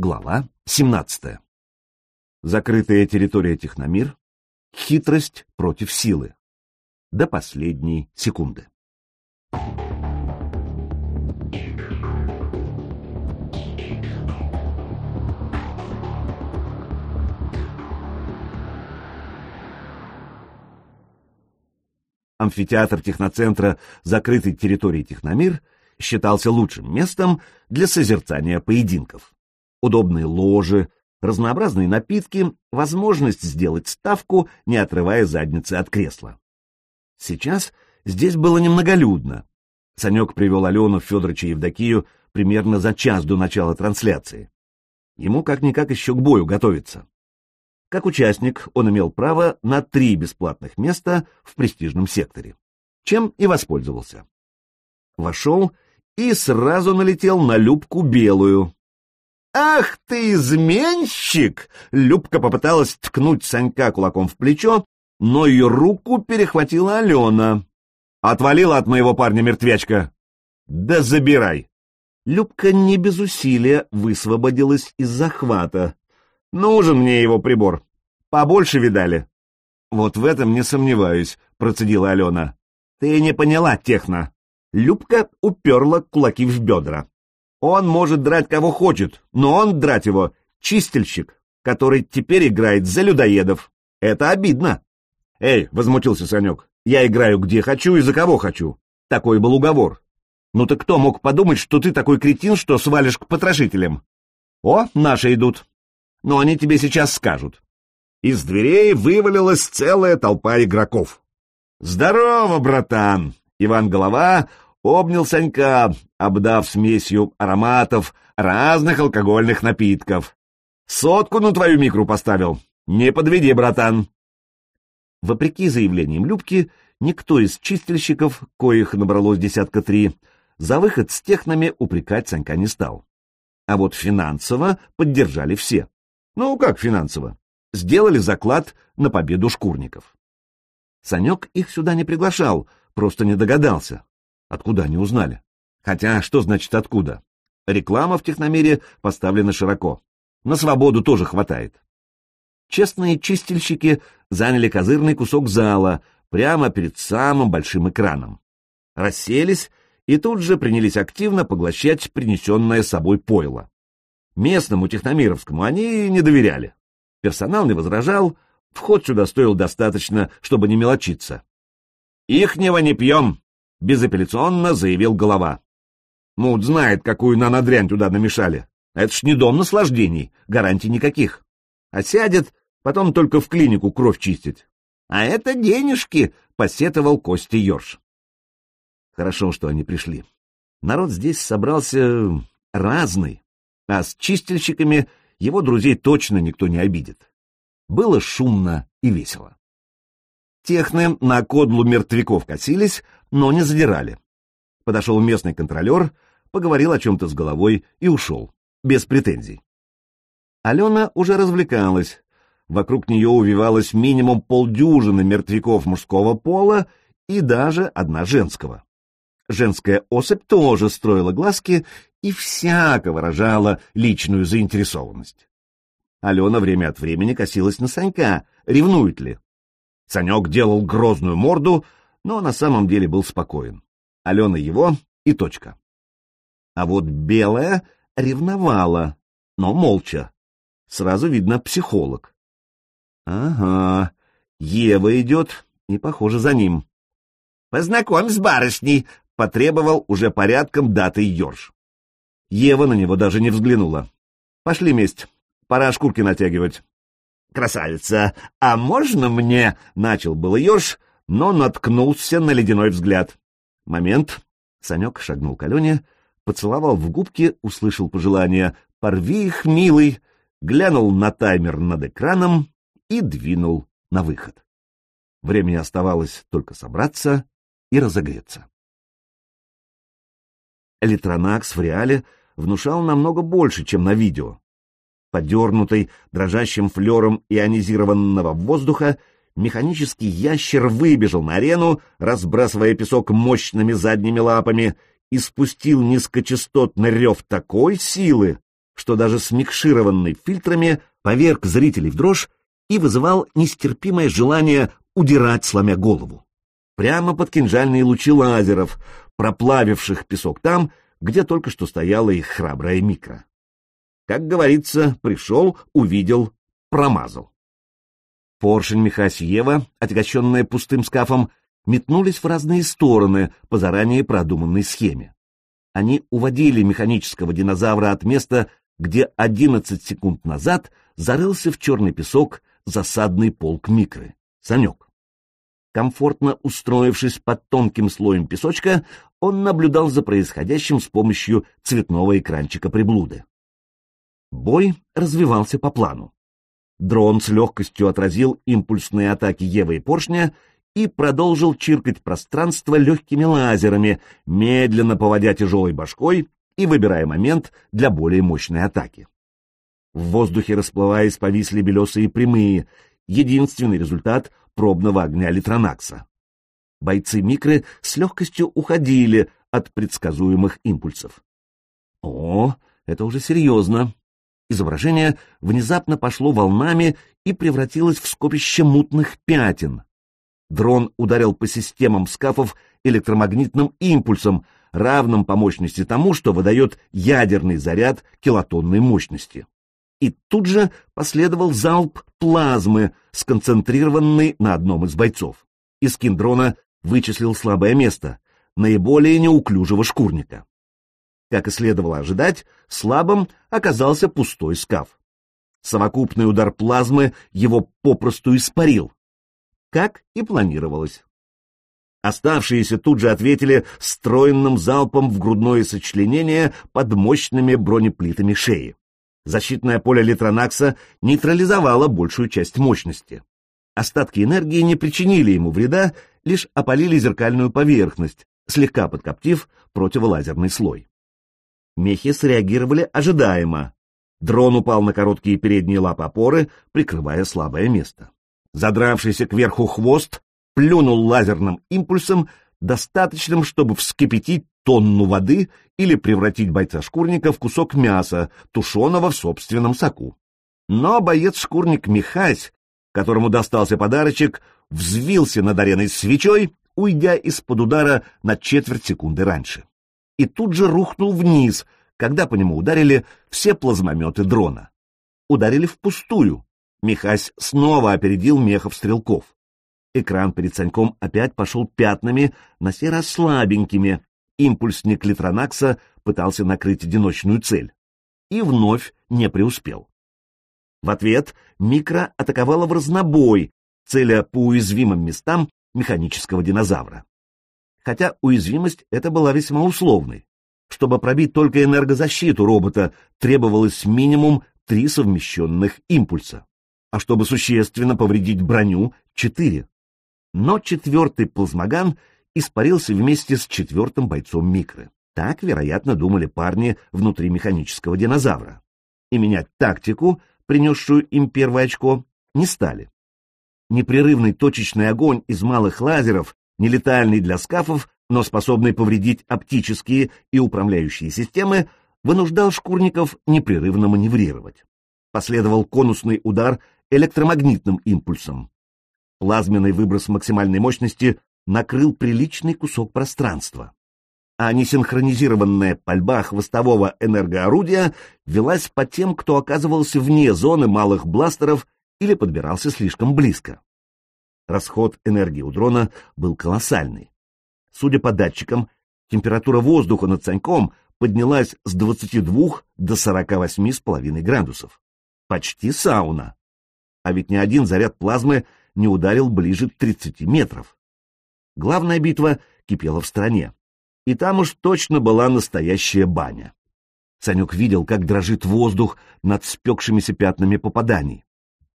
Глава 17. Закрытая территория Техномир. Хитрость против силы. До последней секунды. Амфитеатр техноцентра закрытой территории Техномир считался лучшим местом для созерцания поединков удобные ложи, разнообразные напитки, возможность сделать ставку, не отрывая задницы от кресла. Сейчас здесь было немноголюдно. Санек привел Алену, Федоровича и Евдокию примерно за час до начала трансляции. Ему как-никак еще к бою готовиться. Как участник он имел право на три бесплатных места в престижном секторе, чем и воспользовался. Вошел и сразу налетел на Любку Белую, «Ах ты, изменщик!» Любка попыталась ткнуть Санька кулаком в плечо, но ее руку перехватила Алена. «Отвалила от моего парня мертвячка!» «Да забирай!» Любка не без усилия высвободилась из захвата. «Нужен мне его прибор. Побольше видали?» «Вот в этом не сомневаюсь», — процедила Алена. «Ты не поняла, Техно». Любка уперла кулаки в бедра. Он может драть кого хочет, но он драть его чистильщик, который теперь играет за людоедов. Это обидно. Эй, возмутился Санек, я играю где хочу и за кого хочу. Такой был уговор. Ну так кто мог подумать, что ты такой кретин, что свалишь к потрошителям? О, наши идут. Но они тебе сейчас скажут. Из дверей вывалилась целая толпа игроков. «Здорово, братан!» Иван Голова обнял Санька, обдав смесью ароматов разных алкогольных напитков. «Сотку на твою микру поставил. Не подведи, братан!» Вопреки заявлениям Любки, никто из чистильщиков, коих набралось десятка три, за выход с технами упрекать Санька не стал. А вот финансово поддержали все. Ну, как финансово? Сделали заклад на победу шкурников. Санек их сюда не приглашал, просто не догадался. Откуда они узнали? Хотя, что значит откуда? Реклама в техномире поставлена широко. На свободу тоже хватает. Честные чистильщики заняли козырный кусок зала прямо перед самым большим экраном. Расселись и тут же принялись активно поглощать принесенное с собой пойло. Местному техномировскому они не доверяли. Персонал не возражал, вход сюда стоил достаточно, чтобы не мелочиться. «Ихнего не пьем!» — безапелляционно заявил голова. Муд знает, какую нанодрянь туда намешали. Это ж не дом наслаждений, гарантий никаких. А потом только в клинику кровь чистить. А это денежки, — посетовал Костя Ёрш. Хорошо, что они пришли. Народ здесь собрался разный, а с чистильщиками его друзей точно никто не обидит. Было шумно и весело. Техны на кодлу мертвяков косились, но не задирали. Подошел местный контролер, поговорил о чем-то с головой и ушел, без претензий. Алена уже развлекалась. Вокруг нее увивалось минимум полдюжины мертвяков мужского пола и даже одна женского. Женская особь тоже строила глазки и всяко выражала личную заинтересованность. Алена время от времени косилась на Санька, ревнует ли. Санек делал грозную морду, но на самом деле был спокоен. Алена его и точка. А вот белая ревновала, но молча. Сразу видно психолог. Ага, Ева идет, и, похоже, за ним. «Познакомь с барышней», — потребовал уже порядком даты Йорш. Ева на него даже не взглянула. «Пошли месть, пора шкурки натягивать». «Красавица, а можно мне?» — начал был Йорш, но наткнулся на ледяной взгляд. Момент. Санек шагнул к Алене, поцеловал в губки, услышал пожелание «Порви их, милый!», глянул на таймер над экраном и двинул на выход. Времени оставалось только собраться и разогреться. Элитронакс в реале внушал намного больше, чем на видео. Подернутый дрожащим флером ионизированного воздуха, механический ящер выбежал на арену, разбрасывая песок мощными задними лапами, и спустил низкочастотный рев такой силы, что даже смикшированный фильтрами поверг зрителей в дрожь и вызывал нестерпимое желание удирать, сломя голову. Прямо под кинжальные лучи лазеров, проплавивших песок там, где только что стояла их храбрая микро. Как говорится, пришел, увидел, промазал. Поршень Михасьева, отягощенная пустым скафом, метнулись в разные стороны по заранее продуманной схеме. Они уводили механического динозавра от места, где 11 секунд назад зарылся в черный песок засадный полк микры, Санек. Комфортно устроившись под тонким слоем песочка, он наблюдал за происходящим с помощью цветного экранчика приблуды. Бой развивался по плану. Дрон с легкостью отразил импульсные атаки Евы и Поршня и продолжил чиркать пространство легкими лазерами, медленно поводя тяжелой башкой и выбирая момент для более мощной атаки. В воздухе расплываясь повисли белесые прямые, единственный результат пробного огня Литронакса. Бойцы микры с легкостью уходили от предсказуемых импульсов. О, это уже серьезно. Изображение внезапно пошло волнами и превратилось в скопище мутных пятен. Дрон ударил по системам скафов электромагнитным импульсом, равным по мощности тому, что выдает ядерный заряд килотонной мощности. И тут же последовал залп плазмы, сконцентрированный на одном из бойцов. Искин дрона вычислил слабое место, наиболее неуклюжего шкурника. Как и следовало ожидать, слабым оказался пустой скаф. Совокупный удар плазмы его попросту испарил, как и планировалось. Оставшиеся тут же ответили стройным залпом в грудное сочленение под мощными бронеплитами шеи. Защитное поле Литронакса нейтрализовало большую часть мощности. Остатки энергии не причинили ему вреда, лишь опалили зеркальную поверхность, слегка подкоптив противолазерный слой. Мехи среагировали ожидаемо. Дрон упал на короткие передние лапы опоры, прикрывая слабое место. Задравшийся кверху хвост плюнул лазерным импульсом, достаточным, чтобы вскипятить тонну воды или превратить бойца-шкурника в кусок мяса, тушеного в собственном соку. Но боец-шкурник Михась, которому достался подарочек, взвился над ареной свечой, уйдя из-под удара на четверть секунды раньше. И тут же рухнул вниз, когда по нему ударили все плазмометы дрона. Ударили впустую. Михась снова опередил мехов-стрелков. Экран перед Саньком опять пошел пятнами, на сей раз слабенькими. Импульсник Литронакса пытался накрыть одиночную цель. И вновь не преуспел. В ответ Микро атаковала в разнобой, целя по уязвимым местам механического динозавра. Хотя уязвимость эта была весьма условной. Чтобы пробить только энергозащиту робота, требовалось минимум три совмещенных импульса. А чтобы существенно повредить броню — четыре но четвертый плазмоган испарился вместе с четвертым бойцом микро. Так, вероятно, думали парни внутри механического динозавра. И менять тактику, принесшую им первое очко, не стали. Непрерывный точечный огонь из малых лазеров, нелетальный для скафов, но способный повредить оптические и управляющие системы, вынуждал шкурников непрерывно маневрировать. Последовал конусный удар электромагнитным импульсом. Плазменный выброс максимальной мощности накрыл приличный кусок пространства. А несинхронизированная пальба хвостового энергоорудия велась по тем, кто оказывался вне зоны малых бластеров или подбирался слишком близко. Расход энергии у дрона был колоссальный. Судя по датчикам, температура воздуха над Саньком поднялась с 22 до 48,5 градусов. Почти сауна. А ведь ни один заряд плазмы не ударил ближе 30 метров. Главная битва кипела в стране, и там уж точно была настоящая баня. Санек видел, как дрожит воздух над спекшимися пятнами попаданий.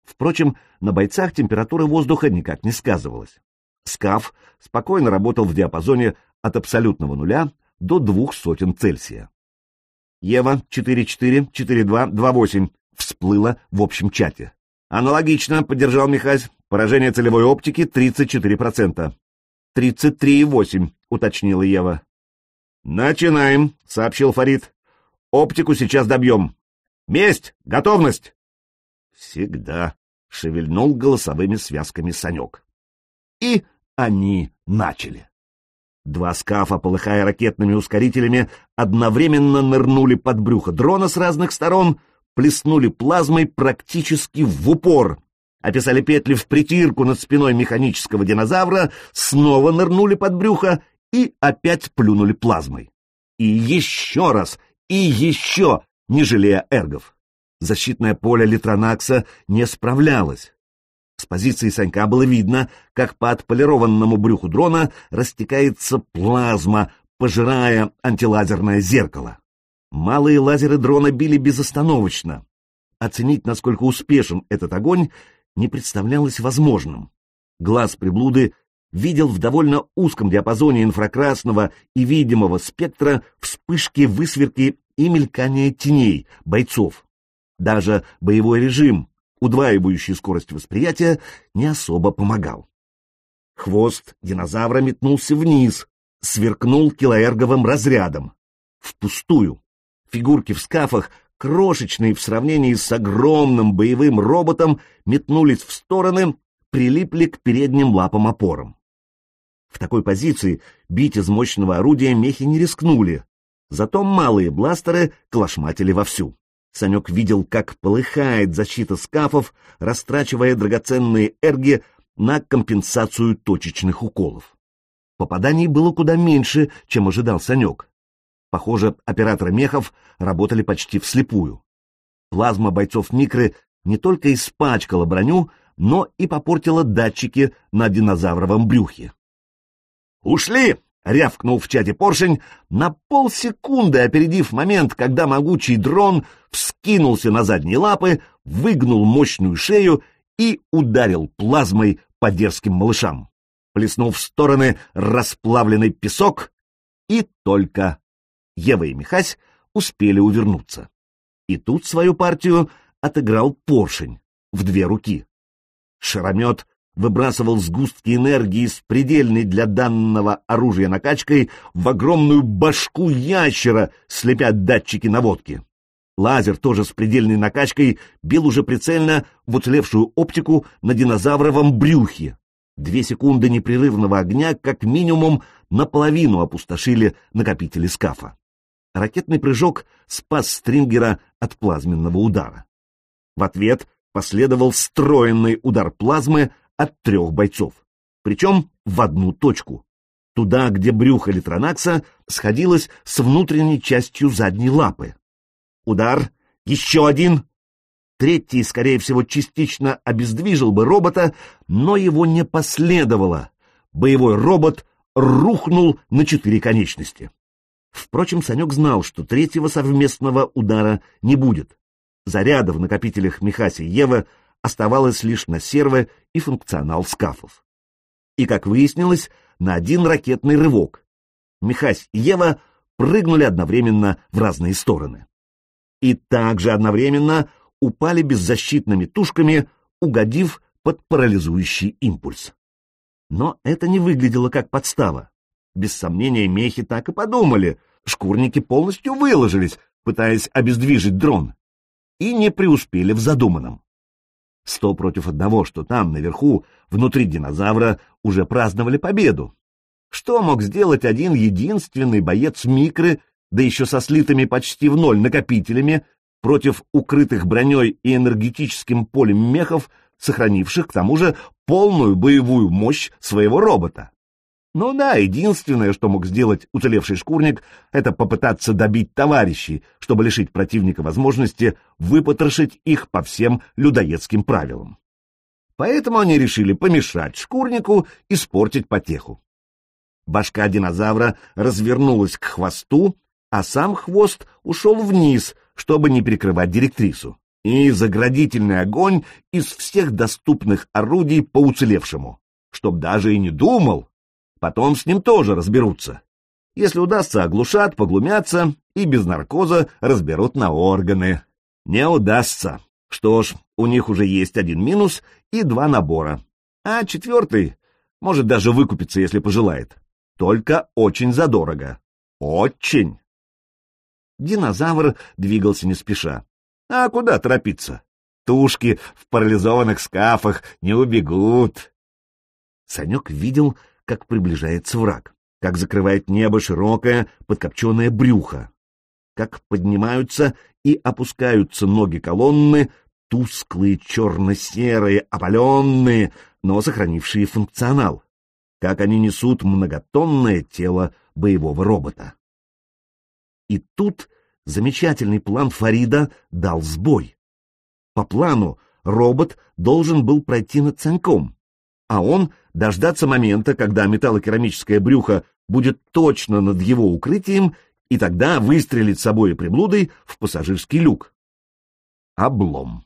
Впрочем, на бойцах температура воздуха никак не сказывалась. Скаф спокойно работал в диапазоне от абсолютного нуля до двух сотен Цельсия. Ева 444228 всплыла в общем чате. Аналогично, поддержал Михась, поражение целевой оптики 34%. 33,8, уточнила Ева. Начинаем, сообщил Фарид. Оптику сейчас добьем. Месть! Готовность!» «Всегда!» — шевельнул голосовыми связками Санек. И они начали. Два скафа, полыхая ракетными ускорителями, одновременно нырнули под брюхо дрона с разных сторон, плеснули плазмой практически в упор, описали петли в притирку над спиной механического динозавра, снова нырнули под брюхо и опять плюнули плазмой. И еще раз, и еще, не жалея эргов. Защитное поле Литронакса не справлялось. С позиции Санька было видно, как по отполированному брюху дрона растекается плазма, пожирая антилазерное зеркало. Малые лазеры дрона били безостановочно. Оценить, насколько успешен этот огонь, не представлялось возможным. Глаз приблуды видел в довольно узком диапазоне инфракрасного и видимого спектра вспышки, высверки и мелькания теней, бойцов. Даже боевой режим, удваивающий скорость восприятия, не особо помогал. Хвост динозавра метнулся вниз, сверкнул килоэрговым разрядом. Впустую. Фигурки в скафах крошечные в сравнении с огромным боевым роботом, метнулись в стороны, прилипли к передним лапам-опорам. В такой позиции бить из мощного орудия мехи не рискнули, зато малые бластеры клашматили вовсю. Санек видел, как полыхает защита скафов, растрачивая драгоценные эрги на компенсацию точечных уколов. Попаданий было куда меньше, чем ожидал Санек. Похоже, операторы мехов работали почти вслепую. Плазма бойцов Микры не только испачкала броню, но и попортила датчики на динозавровом брюхе. «Ушли!» — рявкнул в чате поршень, на полсекунды опередив момент, когда могучий дрон вскинулся на задние лапы, выгнул мощную шею и ударил плазмой по дерзким малышам. Плеснув в стороны расплавленный песок, и только Ева и Михась успели увернуться. И тут свою партию отыграл поршень в две руки. Шаромет выбрасывал сгустки энергии с предельной для данного оружия накачкой в огромную башку ящера, слепя датчики наводки. Лазер тоже с предельной накачкой бил уже прицельно в уцелевшую оптику на динозавровом брюхе. Две секунды непрерывного огня как минимум наполовину опустошили накопители скафа. Ракетный прыжок спас Стрингера от плазменного удара. В ответ последовал стройный удар плазмы от трех бойцов, причем в одну точку, туда, где брюхо Литронакса сходилось с внутренней частью задней лапы. Удар, еще один. Третий, скорее всего, частично обездвижил бы робота, но его не последовало. Боевой робот рухнул на четыре конечности. Впрочем, Санек знал, что третьего совместного удара не будет. Заряда в накопителях Михаси Ева оставалось лишь на серво и функционал скафов. И, как выяснилось, на один ракетный рывок. Михась и Ева прыгнули одновременно в разные стороны. И также одновременно упали беззащитными тушками, угодив под парализующий импульс. Но это не выглядело как подстава. Без сомнения, мехи так и подумали. Шкурники полностью выложились, пытаясь обездвижить дрон. И не преуспели в задуманном. Сто против одного, что там, наверху, внутри динозавра, уже праздновали победу. Что мог сделать один единственный боец микры, да еще со слитыми почти в ноль накопителями, против укрытых броней и энергетическим полем мехов, сохранивших, к тому же, полную боевую мощь своего робота? Ну да, единственное, что мог сделать уцелевший шкурник, это попытаться добить товарищей, чтобы лишить противника возможности выпотрошить их по всем людоедским правилам. Поэтому они решили помешать шкурнику испортить потеху. Башка динозавра развернулась к хвосту, а сам хвост ушел вниз, чтобы не прикрывать директрису. И заградительный огонь из всех доступных орудий по уцелевшему, чтоб даже и не думал, Потом с ним тоже разберутся. Если удастся, оглушат, поглумятся и без наркоза разберут на органы. Не удастся. Что ж, у них уже есть один минус и два набора. А четвертый может даже выкупиться, если пожелает. Только очень задорого. Очень. Динозавр двигался не спеша. А куда торопиться? Тушки в парализованных скафах не убегут. Санек видел, как приближается враг, как закрывает небо широкое подкопченное брюхо, как поднимаются и опускаются ноги колонны, тусклые, черно-серые, опаленные, но сохранившие функционал, как они несут многотонное тело боевого робота. И тут замечательный план Фарида дал сбой. По плану робот должен был пройти над Цаньком, а он дождаться момента, когда металлокерамическое брюхо будет точно над его укрытием, и тогда выстрелить собой приблудой в пассажирский люк. Облом.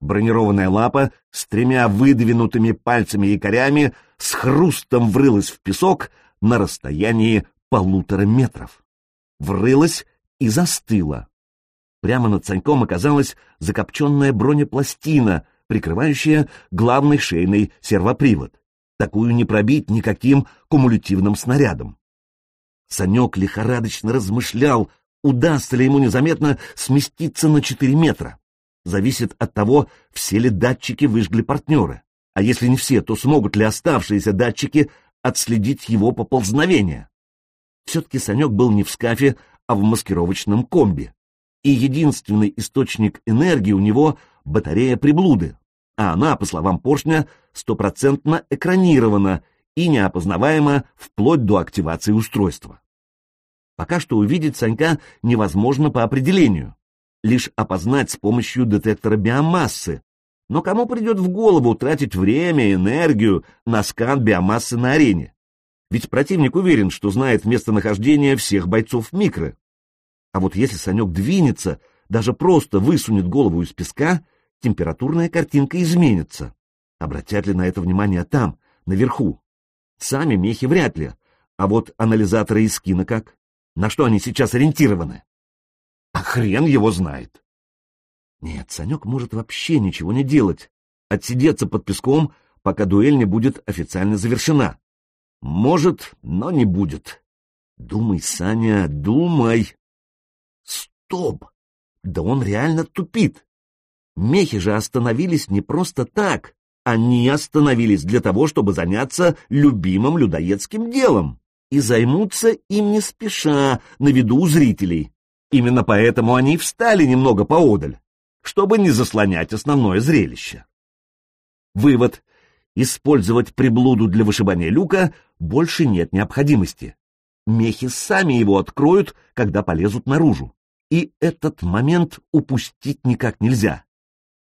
Бронированная лапа с тремя выдвинутыми пальцами-якорями с хрустом врылась в песок на расстоянии полутора метров. Врылась и застыла. Прямо над Саньком оказалась закопченная бронепластина, прикрывающая главный шейный сервопривод. Такую не пробить никаким кумулятивным снарядом. Санек лихорадочно размышлял, удастся ли ему незаметно сместиться на четыре метра зависит от того, все ли датчики выжгли партнеры. А если не все, то смогут ли оставшиеся датчики отследить его поползновение? Все-таки Санек был не в скафе, а в маскировочном комби. И единственный источник энергии у него — батарея приблуды, а она, по словам Поршня, стопроцентно экранирована и неопознаваема вплоть до активации устройства. Пока что увидеть Санька невозможно по определению лишь опознать с помощью детектора биомассы. Но кому придет в голову тратить время и энергию на скан биомассы на арене? Ведь противник уверен, что знает местонахождение всех бойцов микро. А вот если Санек двинется, даже просто высунет голову из песка, температурная картинка изменится. Обратят ли на это внимание там, наверху? Сами мехи вряд ли. А вот анализаторы из скина как? На что они сейчас ориентированы? А хрен его знает. Нет, Санек может вообще ничего не делать, отсидеться под песком, пока дуэль не будет официально завершена. Может, но не будет. Думай, Саня, думай. Стоп! Да он реально тупит. Мехи же остановились не просто так. Они остановились для того, чтобы заняться любимым людоедским делом. И займутся им не спеша, на виду у зрителей. Именно поэтому они встали немного поодаль, чтобы не заслонять основное зрелище. Вывод. Использовать приблуду для вышибания люка больше нет необходимости. Мехи сами его откроют, когда полезут наружу. И этот момент упустить никак нельзя.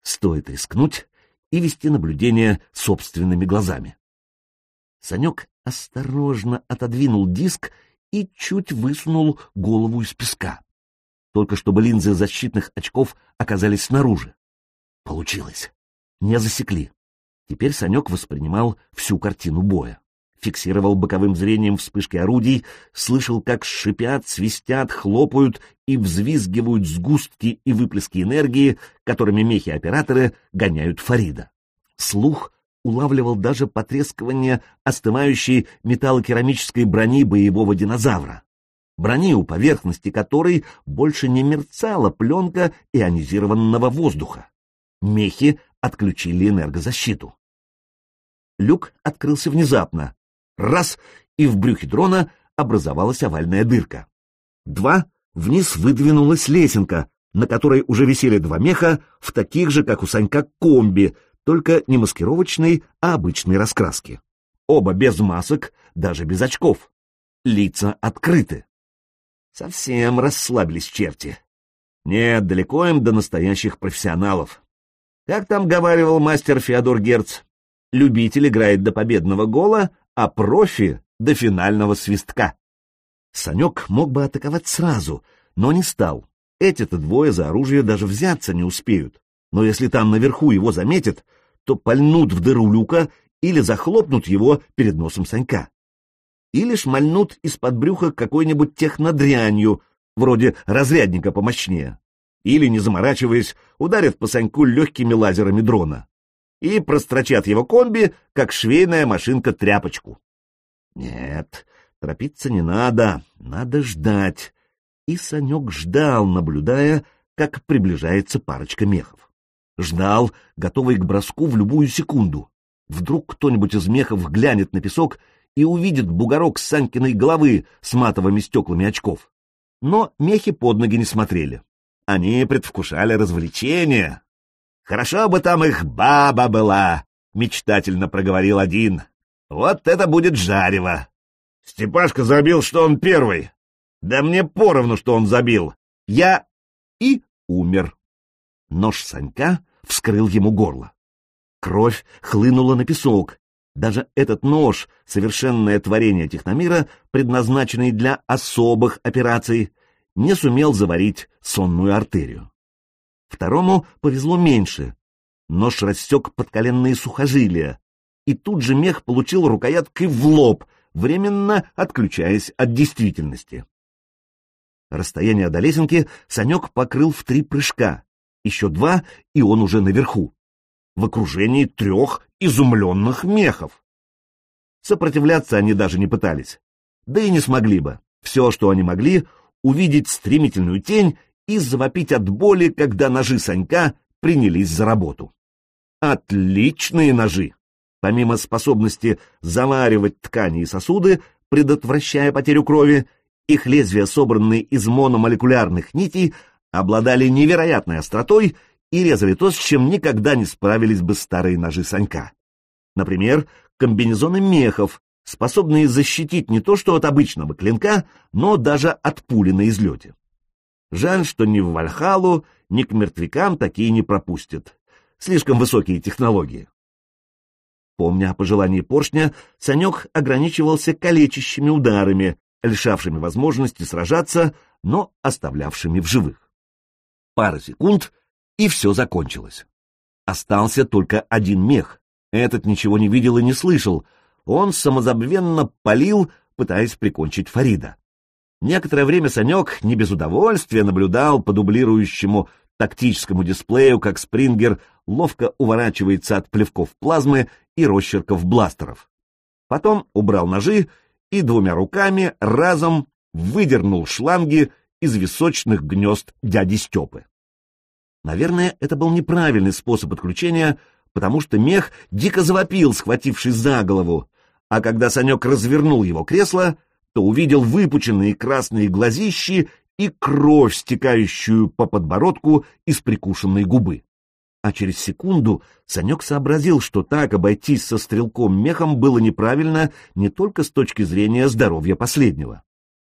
Стоит рискнуть и вести наблюдение собственными глазами. Санек осторожно отодвинул диск и чуть высунул голову из песка только чтобы линзы защитных очков оказались снаружи. Получилось. Не засекли. Теперь Санек воспринимал всю картину боя. Фиксировал боковым зрением вспышки орудий, слышал, как шипят, свистят, хлопают и взвизгивают сгустки и выплески энергии, которыми мехи-операторы гоняют Фарида. Слух улавливал даже потрескивание остывающей металлокерамической брони боевого динозавра брони, у поверхности которой больше не мерцала пленка ионизированного воздуха. Мехи отключили энергозащиту. Люк открылся внезапно. Раз, и в брюхе дрона образовалась овальная дырка. Два, вниз выдвинулась лесенка, на которой уже висели два меха в таких же, как у Санька, комби, только не маскировочной, а обычной раскраски. Оба без масок, даже без очков. Лица открыты. Совсем расслабились черти. Нет, далеко им до настоящих профессионалов. Как там говаривал мастер Феодор Герц, любитель играет до победного гола, а профи — до финального свистка. Санек мог бы атаковать сразу, но не стал. Эти-то двое за оружие даже взяться не успеют. Но если там наверху его заметят, то пальнут в дыру люка или захлопнут его перед носом Санька или шмальнут из-под брюха какой-нибудь технодрянью, вроде разрядника помощнее, или, не заморачиваясь, ударят по Саньку легкими лазерами дрона и прострочат его комби, как швейная машинка тряпочку. Нет, торопиться не надо, надо ждать. И Санек ждал, наблюдая, как приближается парочка мехов. Ждал, готовый к броску в любую секунду. Вдруг кто-нибудь из мехов глянет на песок и увидит бугорок Санькиной головы с матовыми стеклами очков. Но мехи под ноги не смотрели. Они предвкушали развлечения. «Хорошо бы там их баба была!» — мечтательно проговорил один. «Вот это будет жарево!» Степашка забил, что он первый. Да мне поровну, что он забил. Я и умер. Нож Санька вскрыл ему горло. Кровь хлынула на песок. Даже этот нож, совершенное творение техномира, предназначенный для особых операций, не сумел заварить сонную артерию. Второму повезло меньше. Нож рассек подколенные сухожилия, и тут же мех получил рукояткой в лоб, временно отключаясь от действительности. Расстояние до лесенки Санек покрыл в три прыжка, еще два, и он уже наверху, в окружении трех изумленных мехов. Сопротивляться они даже не пытались, да и не смогли бы. Все, что они могли, увидеть стремительную тень и завопить от боли, когда ножи Санька принялись за работу. Отличные ножи! Помимо способности заваривать ткани и сосуды, предотвращая потерю крови, их лезвия, собранные из мономолекулярных нитей, обладали невероятной остротой и резали то, с чем никогда не справились бы старые ножи Санька. Например, комбинезоны мехов, способные защитить не то что от обычного клинка, но даже от пули на излете. Жаль, что ни в Вальхалу, ни к мертвякам такие не пропустят. Слишком высокие технологии. Помня о пожелании поршня, Санек ограничивался калечащими ударами, лишавшими возможности сражаться, но оставлявшими в живых. Пара секунд, и все закончилось. Остался только один мех. Этот ничего не видел и не слышал, он самозабвенно палил, пытаясь прикончить Фарида. Некоторое время Санек не без удовольствия наблюдал по дублирующему тактическому дисплею, как Спрингер ловко уворачивается от плевков плазмы и росчерков бластеров. Потом убрал ножи и двумя руками разом выдернул шланги из височных гнезд дяди Степы. Наверное, это был неправильный способ отключения, потому что мех дико завопил, схватившись за голову, а когда Санек развернул его кресло, то увидел выпученные красные глазищи и кровь, стекающую по подбородку из прикушенной губы. А через секунду Санек сообразил, что так обойтись со стрелком-мехом было неправильно не только с точки зрения здоровья последнего.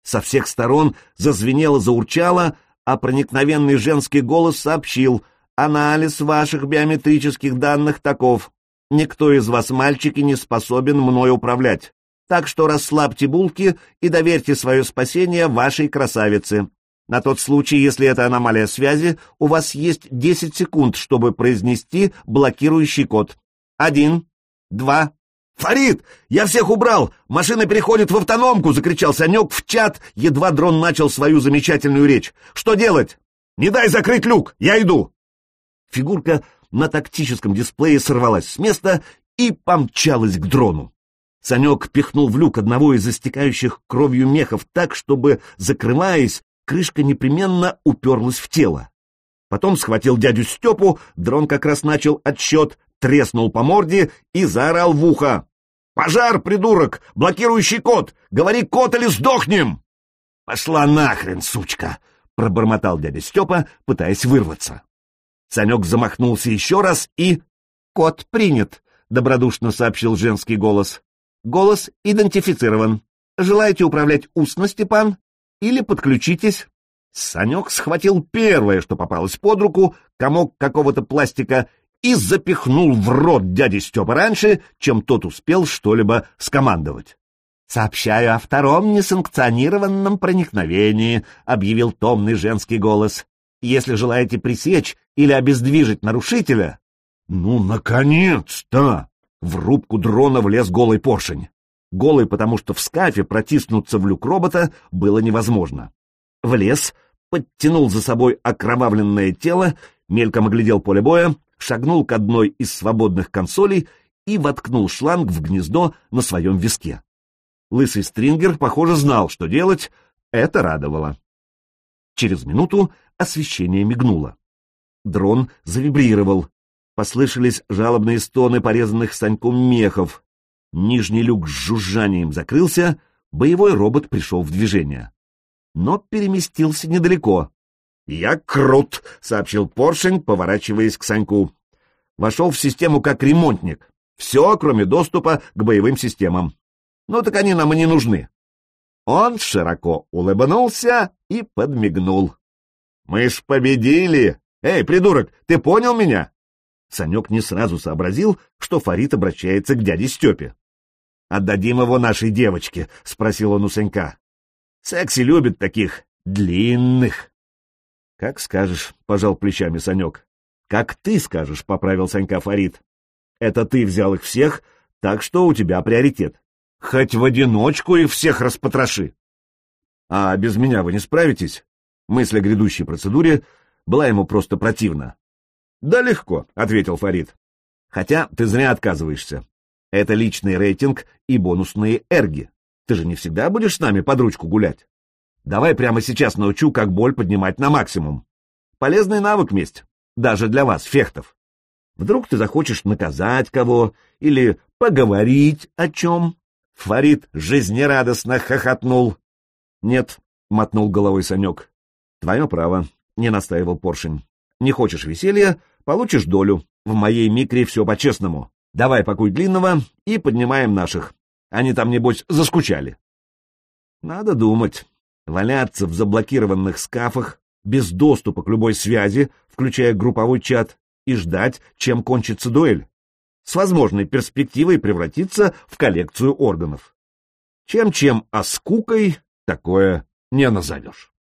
Со всех сторон зазвенело, заурчало, а проникновенный женский голос сообщил «Анализ ваших биометрических данных таков. Никто из вас, мальчики, не способен мной управлять. Так что расслабьте булки и доверьте свое спасение вашей красавице. На тот случай, если это аномалия связи, у вас есть 10 секунд, чтобы произнести блокирующий код. Один, два... «Фарид! Я всех убрал! Машина переходит в автономку!» — закричал Санек в чат, едва дрон начал свою замечательную речь. «Что делать? Не дай закрыть люк! Я иду!» Фигурка на тактическом дисплее сорвалась с места и помчалась к дрону. Санек пихнул в люк одного из истекающих кровью мехов так, чтобы, закрываясь, крышка непременно уперлась в тело. Потом схватил дядю Степу, дрон как раз начал отсчет, треснул по морде и заорал в ухо. «Пожар, придурок! Блокирующий код! Говори код или сдохнем!» «Пошла нахрен, сучка!» — пробормотал дядя Степа, пытаясь вырваться. Санек замахнулся еще раз и... «Код принят», — добродушно сообщил женский голос. «Голос идентифицирован. Желаете управлять устно, Степан? Или подключитесь?» Санек схватил первое, что попалось под руку, комок какого-то пластика, и запихнул в рот дяди Степа раньше, чем тот успел что-либо скомандовать. «Сообщаю о втором несанкционированном проникновении», — объявил томный женский голос. «Если желаете пресечь или обездвижить нарушителя...» «Ну, наконец-то!» В рубку дрона влез голый поршень. Голый, потому что в скафе протиснуться в люк робота было невозможно. Влез, подтянул за собой окровавленное тело, мельком оглядел поле боя, шагнул к одной из свободных консолей и воткнул шланг в гнездо на своем виске. Лысый стрингер, похоже, знал, что делать, это радовало. Через минуту освещение мигнуло. Дрон завибрировал. Послышались жалобные стоны порезанных Саньком мехов. Нижний люк с жужжанием закрылся, боевой робот пришел в движение. Но переместился недалеко. «Я крут», — сообщил Поршень, поворачиваясь к Саньку. Вошел в систему как ремонтник. Все, кроме доступа к боевым системам. Ну так они нам и не нужны. Он широко улыбнулся и подмигнул. «Мы ж победили! Эй, придурок, ты понял меня?» Санек не сразу сообразил, что Фарид обращается к дяде Степе. «Отдадим его нашей девочке», — спросил он у Санька. «Секси любит таких длинных». «Как скажешь», — пожал плечами Санек. «Как ты скажешь», — поправил Санька Фарид. «Это ты взял их всех, так что у тебя приоритет. Хоть в одиночку их всех распотроши. А без меня вы не справитесь? Мысль о грядущей процедуре была ему просто противна. Да легко, ответил Фарид. Хотя ты зря отказываешься. Это личный рейтинг и бонусные эрги. Ты же не всегда будешь с нами под ручку гулять. Давай прямо сейчас научу, как боль поднимать на максимум. Полезный навык месть, даже для вас, фехтов. Вдруг ты захочешь наказать кого или поговорить о чем, Фарид жизнерадостно хохотнул. «Нет», — мотнул головой Санек. «Твое право», — не настаивал Поршень. «Не хочешь веселья, получишь долю. В моей микре все по-честному. Давай пакуй длинного и поднимаем наших. Они там, небось, заскучали». Надо думать. Валяться в заблокированных скафах, без доступа к любой связи, включая групповой чат, и ждать, чем кончится дуэль с возможной перспективой превратиться в коллекцию органов. Чем-чем, а скукой такое не назовешь.